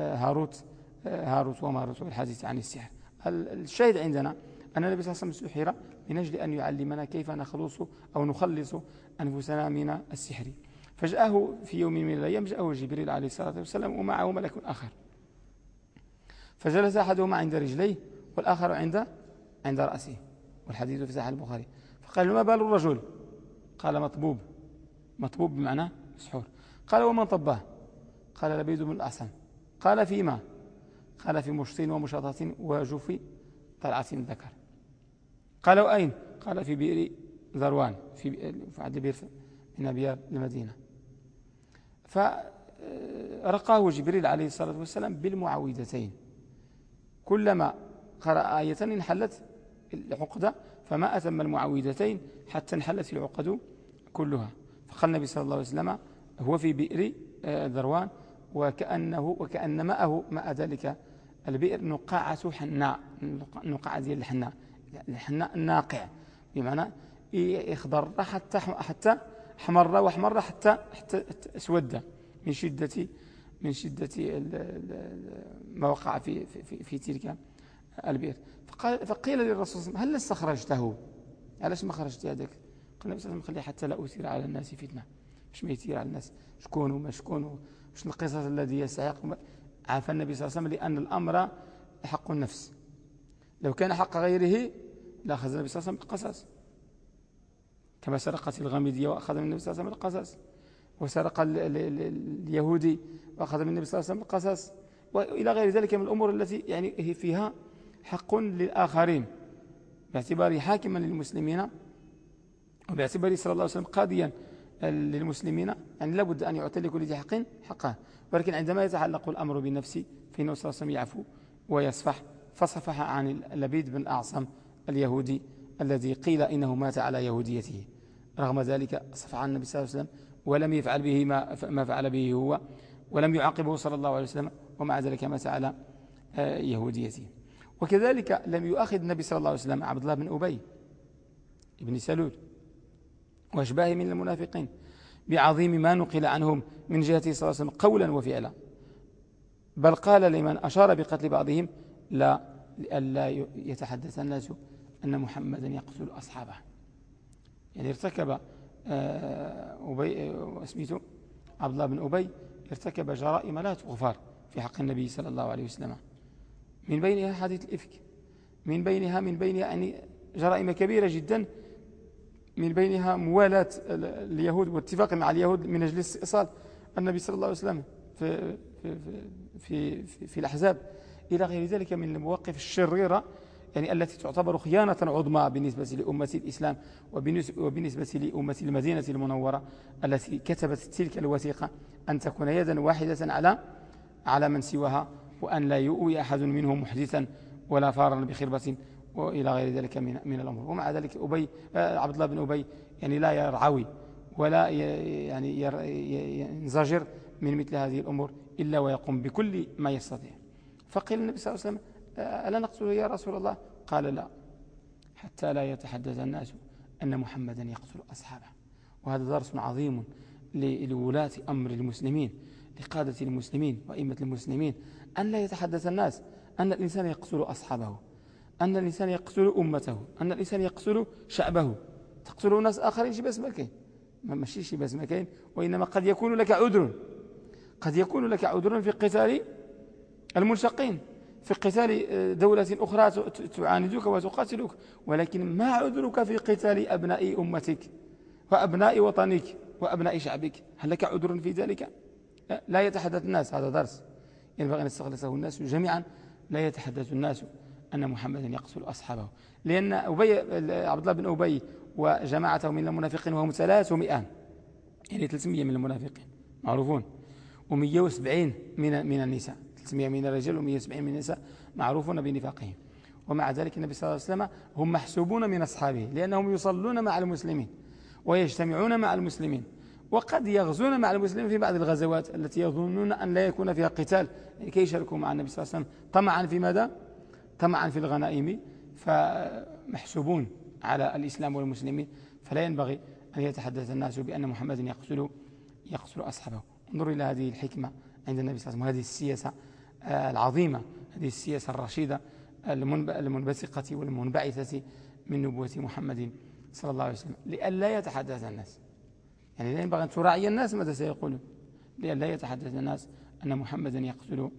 آه، هاروت آه، هاروت وماروت والحديث عن السحر. الشاهد عندنا أن النبي صلى الله عليه وسلم سحر من أجل أن يعلمنا كيف نخلص أو نخلص أنفسنا من السحر. فجاءه في يوم من الأيام جاءه جبريل عليه الصلاة والسلام ومعه ملك آخر. فجلس أحدهما عند رجليه والآخر عند عند رأسه. والحديث في صحيح البخاري. فقال ما بال الرجل؟ قال مطبوب. مطبوب بمعنى مسحور. قال ومن طباه؟ قال لبيد بن الأعصم قال فيما؟ قال في مشط ومشاطة وجف طلعة ذكر. قالوا أين؟ قال في بئر ذروان في عند بئر من أبيار المدينة. فرقاه جبريل عليه الصلاة والسلام بالمعوذتين كلما قرأ آية انحلت العقدة فما أتم المعوذتين حتى انحلت العقد كلها. فقال النبي صلى الله عليه وسلم هو في بئر آه، ذروان وكأنه وكأن ماءه ماء ذلك البئر نقاعة حناء نقاعة ديال الحناء. الحناء الناقع بمعنى يخضر حتى حتى حمر وحمر حتى حتى اسود من شدة من شدة ما وقع في في في تلك البئر. فقال فقيل للرسول صلى الله عليه وسلم هل استخرجته علاش ما خرجت هذاك قال النبي صلى الله عليه وسلم خليه حتى لا أثير على الناس فتنة. مش ما يثير على الناس؟ شكون وما شكون وش القصص الذي يستحق؟ عافى النبي صلى الله عليه وسلم لأن الأمر حق النفس. لو كان حق غيره لأخذ النبي صلى الله عليه وسلم القصص كما سرقت الغامدية وأخذ من النبي صلى الله عليه وسلم القصص وسرق اليهودي وأخذ من النبي صلى الله عليه وسلم القصص وإلى غير ذلك من الأمور التي يعني هي فيها حق للآخرين. باعتباره حاكما للمسلمين وباعتباره صلى الله عليه وسلم قاضيا للمسلمين يعني لابد أن يعطي لكل ذي حق حقه. ولكن عندما يتعلق الأمر بالنفس فإنه صلى الله عليه وسلم يعفو ويصفح فصفح عن لبيد بن أعصم اليهودي الذي قيل إنه مات على يهوديته. رغم ذلك صفح عن النبي صلى الله عليه وسلم ولم يفعل به ما, ما فعل به هو ولم يعاقبه صلى الله عليه وسلم ومع ذلك مات على آه، يهوديته. وكذلك لم يؤخذ النبي صلى الله عليه وسلم عبد الله بن أبي بن سلول واشباه من المنافقين بعظيم ما نقل عنهم من جهته صلى الله عليه وسلم قولا وفعلا. بل قال لمن أشار بقتل بعضهم لا لألا يتحدث الناس أن محمدا يقتل أصحابه. يعني ارتكب آه، أبي آه، اسميته عبد الله بن أبي ارتكب جرائم لا تغفر في حق النبي صلى الله عليه وسلم. من بينها حديث الإفك. من بينها من بينها يعني جرائم كبيرة جدا. من بينها موالاة اليهود واتفاق مع اليهود من أجل استئصال النبي صلى الله عليه وسلم في, في, في, في, في الأحزاب. إلى غير ذلك من المواقف الشريرة يعني التي تعتبر خيانة عظمى بالنسبة لأمة الإسلام وبالنسبة لأمة المدينة المنورة التي كتبت تلك الوثيقة أن تكون يدا واحدة على على من سواها وأن لا يؤوي أحد منهم محدثا ولا فارا بخربة وإلى غير ذلك من من الأمور ومع ذلك أبي آه، عبد الله بن أبي يعني لا يرعوي ولا يعني ينزجر من مثل هذه الأمور إلا ويقوم بكل ما يستطيع. فقيل النبي صلى الله عليه وسلم ألا نقتله يا رسول الله؟ قال لا حتى لا يتحدث الناس أن محمدا يقتل أصحابه. وهذا درس عظيم لولاة أمر المسلمين لقادة المسلمين وإمة المسلمين أن لا يتحدث الناس أن الإنسان يقتل أصحابه أن الإنسان يقتل أمته أن الإنسان يقتل شعبه. تقتل ناس آخرين شي بس ما ماشي شي بس وإنما قد يكون لك عذر. قد يكون لك عذر في قتال الملشقين في قتال آه، دولة أخرى تعاندك وتقاتلك ولكن ما عذرك في قتال أبناء أمتك وأبناء وطنك وأبناء شعبك؟ هل لك عذر في ذلك؟ لا يتحدث الناس هذا درس. ينبغي أن يستخلصه الناس جميعا. لا يتحدث الناس أن محمدا يقتل أصحابه. لأن أبي عبد الله بن أبي وجماعته من المنافقين وهم 300 يعني 300 من المنافقين معروفون. و170 من من النساء. 300 من الرجال و170 من النساء معروفون بنفاقهم. ومع ذلك النبي صلى الله عليه وسلم هم محسوبون من أصحابه لأنهم يصلون مع المسلمين ويجتمعون مع المسلمين وقد يغزون مع المسلمين في بعض الغزوات التي يظنون أن لا يكون فيها قتال. كي يشاركوا مع النبي صلى الله عليه وسلم. طمعا في ماذا؟ طمعا في الغنائم. فمحسوبون على الإسلام والمسلمين. فلا ينبغي أن يتحدث الناس بأن محمد يقتل يقتل أصحابه. انظروا إلى هذه الحكمة عند النبي صلى الله عليه وسلم. هذه السياسة العظيمة هذه السياسة الرشيدة المنبثقة والمنبعثة من نبوة محمد صلى الله عليه وسلم. لئلا يتحدث الناس. يعني لا ينبغي أن تراعي الناس ماذا سيقولون لئلا يتحدث الناس أن محمدا يقتل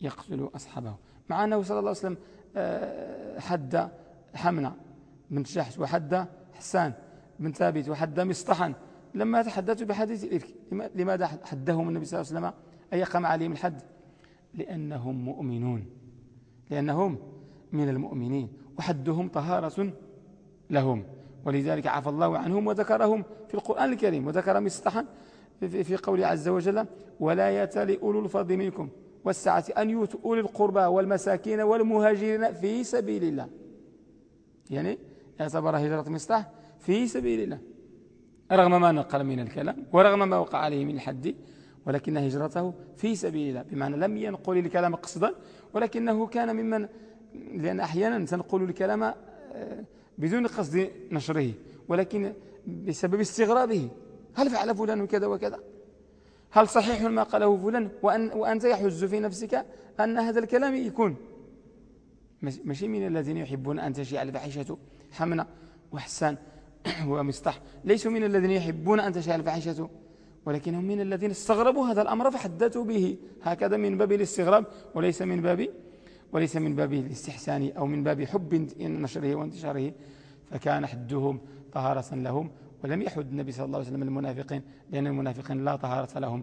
يقتل أصحابه. مع أنه صلى الله عليه وسلم آه، حد حمنا بن جحش وحد حسان بن ثابت وحد مصطحا لما تحدثوا بحديث الإفك لماذا حدهم النبي صلى الله عليه وسلم؟ أي قام عليهم الحد؟ لأنهم مؤمنون لأنهم من المؤمنين وحدهم طهارة لهم ولذلك عفى الله عنهم وذكرهم في القرآن الكريم وذكر مصطحا في قوله عز وجل ولا يتل أولو الفضل منكم والسعة أن يؤتوا أولي القربى والمساكين والمهاجرين في سبيل الله. يعني اعتبر هجرة مصطح في سبيل الله رغم ما نقل من الكلام ورغم ما وقع عليه من الحد ولكن هجرته في سبيل الله بمعنى لم ينقل الكلام قصدا ولكنه كان ممن لأن أحيانا تنقل الكلام آه، بدون قصد نشره ولكن بسبب استغرابه هل فعل فلان كذا وكذا؟ هل صحيح ما قاله فلان؟ وأن وأنت يحز في نفسك أن هذا الكلام يكون. ماشي من الذين يحبون أن تشيع الفاحشة حمنا وحسان ومصطح ليسوا من الذين يحبون أن تشيع الفاحشة ولكنهم من الذين استغربوا هذا الأمر فحدثوا به. هكذا من باب الاستغراب وليس من باب وليس من باب الاستحسان أو من باب حب نشره وانتشاره. فكان حدهم طهارة لهم ولم يحد النبي صلى الله عليه وسلم المنافقين لأن المنافقين لا طهارة لهم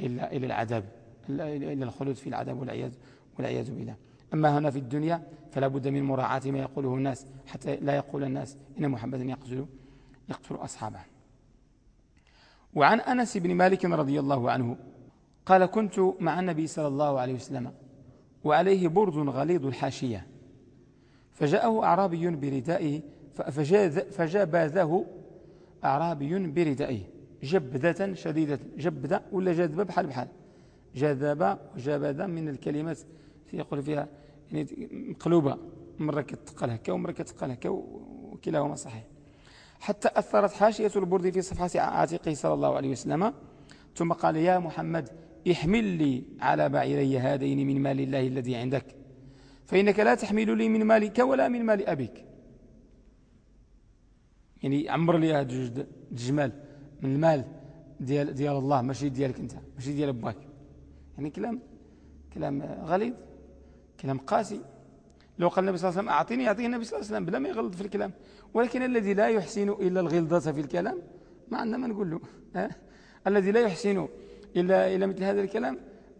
إلا إلى العذاب إلا الخلود في العذاب والعياذ والعياذ بالله. أما هنا في الدنيا فلا بد من مراعاة ما يقوله الناس حتى لا يقول الناس إن محمدا يقتل يقتل أصحابه. وعن أنس بن مالك رضي الله عنه قال كنت مع النبي صلى الله عليه وسلم وعليه برد غليظ الحاشية. فجاءه أعرابي بردائه فجابذه أعرابي بردائه. جبذة شديدة. جبذة ولا جذبة بحال بحال. جذب وجبذ من الكلمات يقول فيها يعني مقلوبة. مرة كتقل هكا ومرة كتقل هكا وكلاهما صحيح. حتى أثرت حاشية البرد في صفحة عاتقه صلى الله عليه وسلم. ثم قال يا محمد احمل لي على بعيري هذين من مال الله الذي عندك. فإنك لا تحمل لي من مالك ولا من مال أبيك. يعني عمر لي هذا الجمال من المال ديال, ديال الله ماشي ديالك أنت ماشي ديال اباك يعني كلام كلام غليظ كلام قاسي. لو قال النبي صلى الله عليه وسلم أعطيني يعطيه النبي صلى الله عليه وسلم. بلا ما يغلط في الكلام. ولكن الذي لا يحسن إلا الغلظة في الكلام ما عندنا ما نقول له؟ الذي لا يحسن إلا إلى مثل هذا الكلام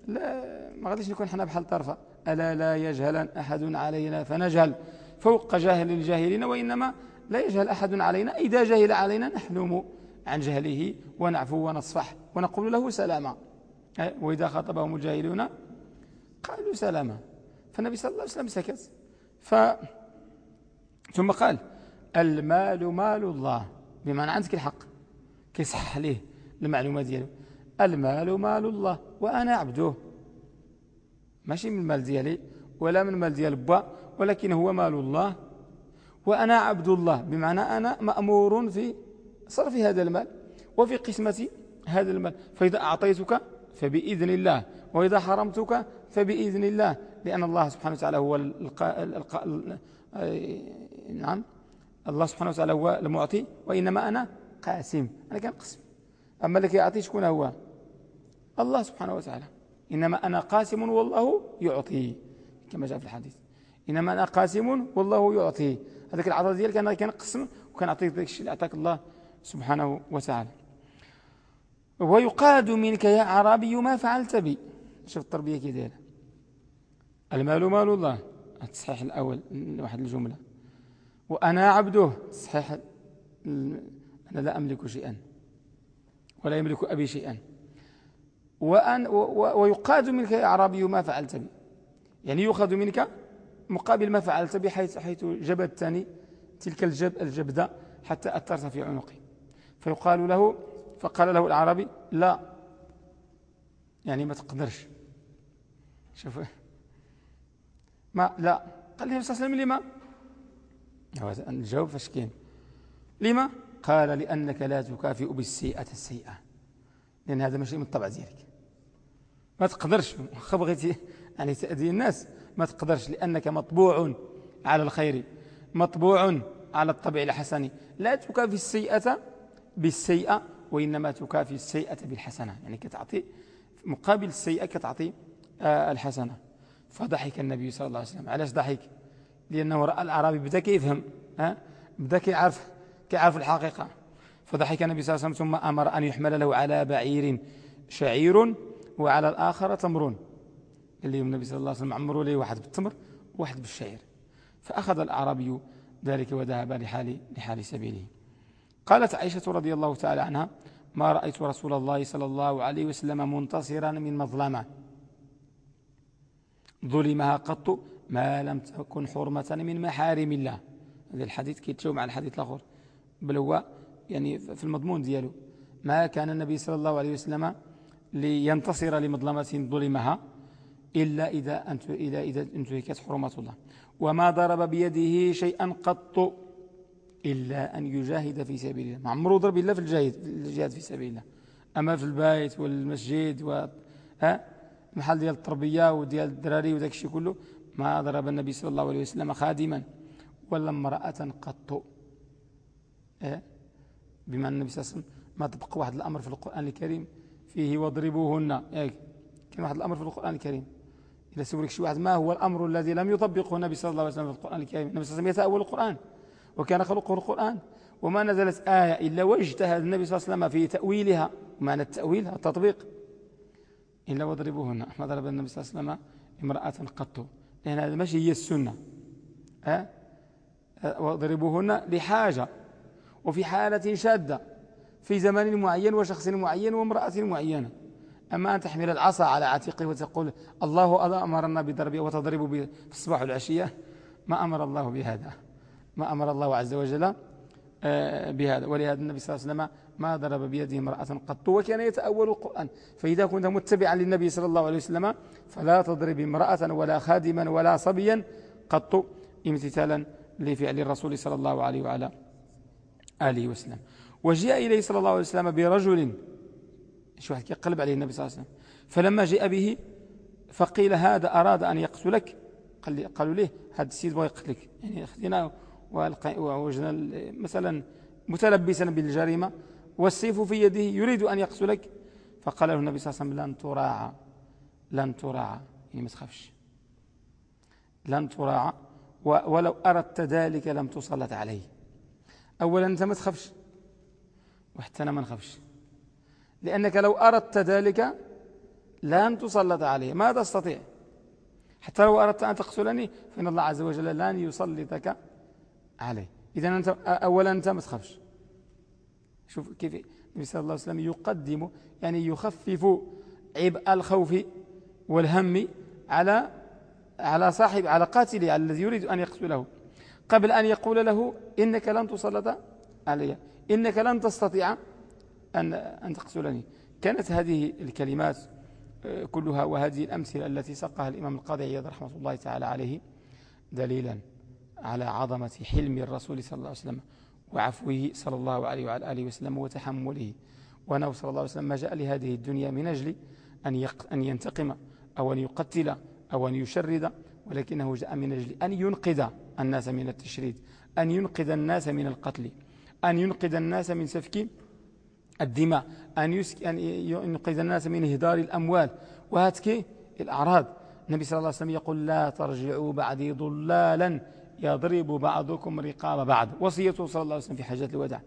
لا ما غاديش نكون حنا بحال طرفة. ألا لا يجهل أحد علينا فنجهل. فوق جاهل الجاهلين وإنما لا يجهل أحد علينا. إذا جهل علينا نحلم عن جهله ونعفو ونصفح ونقول له سلاما. وإذا خاطبهم الجاهلون قالوا سلاما. فالنبي صلى الله عليه وسلم سكت. ف ثم قال المال مال الله. بمعنى عندك الحق. كيصحح ليه المعلومة دياله المال مال الله وأنا عبده. ماشي من المال ديالي ولا من المال ديال با ولكن هو مال الله وأنا عبد الله. بمعنى أنا مأمور في صرف هذا المال وفي قسمة هذا المال. فإذا أعطيتك فبإذن الله وإذا حرمتك فبإذن الله لأن الله سبحانه وتعالى هو القا... القا... نعم الله سبحانه وتعالى هو المعطي وإنما أنا قاسم أنا كان قسم. أما الذي يعطي شكون هو؟ الله سبحانه وتعالى. إنما أنا قاسم والله يعطي كما جاء في الحديث. إنما أنا قاسم والله يعطي. هذاك العطاء ديالك أنا كان قسم وكان أعطيك ذاك الشيء اللي أعطاك الله سبحانه وتعالى. ويقاد منك يا عربي ما فعلت بي. شوف التربية كي دايرة. المال مال الله. التصحيح الأول واحد الجملة. وأنا عبده. تصحيح أنا لا أملك شيئا. ولا يملك أبي شيئا. وأن ويقاد منك يا أعرابي ما فعلت بي. يعني يؤخذ منك مقابل ما فعلت بي حيث, حيث جبدتني تلك الجب الجبدة حتى أثرت في عنقي. فيقال له فقال له العربي لا. يعني ما تقدرش. شوف. ما لا. قال لي صلى الله عليه وسلم لما الجواب فاش كاين؟ لما؟ قال لأنك لا تكافئ بالسيئة السيئة. لأن هذا ماشي من الطبع ديالك. ما تقدرش واخا بغيتي يعني تأذي الناس ما تقدرش لأنك مطبوع على الخير مطبوع على الطبع الحسن. لا تكافي السيئة بالسيئة وإنما تكافي السيئة بالحسنة. يعني كتعطي مقابل السيئة كتعطي آه، الحسنة. فضحك النبي صلى الله عليه وسلم. علاش ضحك؟ لأنه رأى الأعرابي بدأ كيفهم ها؟ بدأ كيعرف كيعرف الحقيقة. فضحك النبي صلى الله عليه وسلم ثم أمر أن يحمل له على بعير شعير وعلى الآخر تمر. اللي النبي صلى الله عليه وسلم عمروا لي واحد بالتمر وواحد بالشعير. فأخذ الأعرابي ذلك وذهب لحال, لحال سبيله. قالت عائشة رضي الله تعالى عنها ما رأيت رسول الله صلى الله عليه وسلم منتصرا من مظلمة. ظلمها قط ما لم تكن حرمة من محارم الله. هذا الحديث كيتشو مع الحديث الآخر. بل هو يعني في المضمون دياله ما كان النبي صلى الله عليه وسلم لينتصر لمظلمة ظلمها إلا إذا أنت إذا انتهكت حرمات الله. وما ضرب بيده شيئا قط إلا أن يجاهد في سبيل الله. ما عمرو ضرب إلا في الجاهد الجهاد في سبيل الله. أما في البيت والمسجد و ها؟ محل ديال التربية وديال الدراري وداك الشيء كله ما ضرب النبي صلى الله عليه وسلم خادما ولا امرأة قط. إيه؟ بما النبي صلى الله عليه وسلم ما تبقى واحد الأمر في القرآن الكريم فيه واضربوهن. إيه؟ كان واحد الأمر في القرآن الكريم. إذا سولك شي واحد ما هو الأمر الذي لم يطبقه النبي صلى الله عليه وسلم في القرآن الكريم؟ النبي صلى الله عليه وسلم يتأول القرآن وكان خلقه القرآن. وما نزلت آية إلا واجتهد النبي صلى الله عليه وسلم في تأويلها. معنى التأويل التطبيق. إلا واضربوهن. ما ضرب النبي صلى الله عليه وسلم امرأة قط. لأن هذا ماشي هي السنة. أه؟ واضربوهن لحاجة وفي حالة شادة في زمان معين وشخص معين وامرأة معينة. أما أن تحمل العصا على عاتقه وتقول الله أمرنا بضربه وتضرب في الصباح والعشية؟ ما أمر الله بهذا. ما أمر الله عز وجل آه، بهذا. ولهذا النبي صلى الله عليه وسلم ما ضرب بيده امرأة قط. وكان يتأول القرآن. فإذا كنت متبعا للنبي صلى الله عليه وسلم فلا تضرب امرأة ولا خادما ولا صبيا قط امتثالا لفعل الرسول صلى الله عليه وعلى آله وسلم. وجاء إليه صلى الله عليه وسلم برجل شو واحد يقلب عليه النبي صلى الله عليه وسلم. فلما جاء به فقيل هذا أراد أن يقتلك قالوا له هذا السيد بغى يقتلك. يعني أخذنا ووجدنا مثلا متلبسا بالجريمة. والسيف في يده يريد أن يقتلك فقال له النبي صلى الله عليه وسلم لن تراعى لن تراعى يعني ما تخافش. لن تراعى ولو أردت ذلك لم تسلط عليه أولا أنت ما تخافش وحتى أنا ما نخافش. لأنك لو أردت ذلك لن تسلط عليه ما تستطيع حتى لو أردت أن تقتلني فإن الله عز وجل لن يسلطك عليه إذا أنت أولا أنت ما تخافش. شوف كيف النبي صلى الله عليه وسلم يقدم يعني يخفف عبء الخوف والهم على على صاحب على قاتله على الذي يريد أن يقتله. قبل أن يقول له إنك لن تسلط علي إنك لن تستطيع أن, أن تقتلني. كانت هذه الكلمات آه، كلها وهذه الأمثلة التي سقها الإمام القاضي عياد رحمة الله تعالى عليه دليلا على عظمة حلم الرسول صلى الله عليه وسلم. وعفوه صلى الله عليه وعلى آله وسلم وتحمله. وأنه صلى الله عليه وسلم ما جاء لهذه الدنيا من أجل أن, أن ينتقم أو أن يقتل أو أن يشرد ولكنه جاء من أجل أن ينقذ الناس من التشريد أن ينقذ الناس من القتل أن ينقذ الناس من سفك الدماء أن, أن ينقذ الناس من إهدار الأموال. وهاتك الأعراض. النبي صلى الله عليه وسلم يقول لا ترجعوا بعدي ضلالا. يضرب بعضكم رقاب بعض. وصيته صلى الله عليه وسلم في حجة الوداع.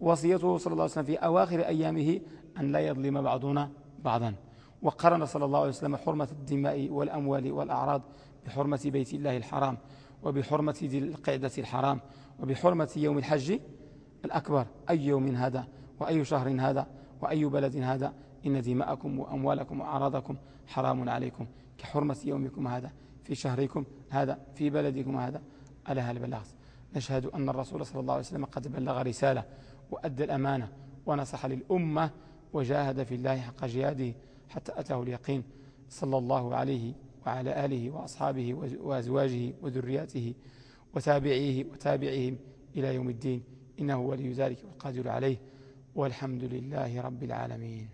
وصيته صلى الله عليه وسلم في أواخر أيامه أن لا يظلم بعضنا بعضا. وقرن صلى الله عليه وسلم حرمة الدماء والأموال والأعراض بحرمة بيت الله الحرام وبحرمة ذي القعدة الحرام وبحرمة يوم الحج الأكبر. أي يوم هذا؟ وأي شهر هذا؟ وأي بلد هذا؟ إن دماءكم وأموالكم وأعراضكم حرام عليكم. كحرمة يومكم هذا في شهركم هذا في بلدكم هذا. ألا هل بلغت نشهد أن الرسول صلى الله عليه وسلم قد بلغ رسالة وأدى الأمانة ونصح للأمة وجاهد في الله حق جهاده حتى أتاه اليقين. صلى الله عليه وعلى آله وأصحابه وأزواجه وذرياته وتابعيه وتابعهم إلى يوم الدين. إنه ولي ذلك والقادر عليه. والحمد لله رب العالمين.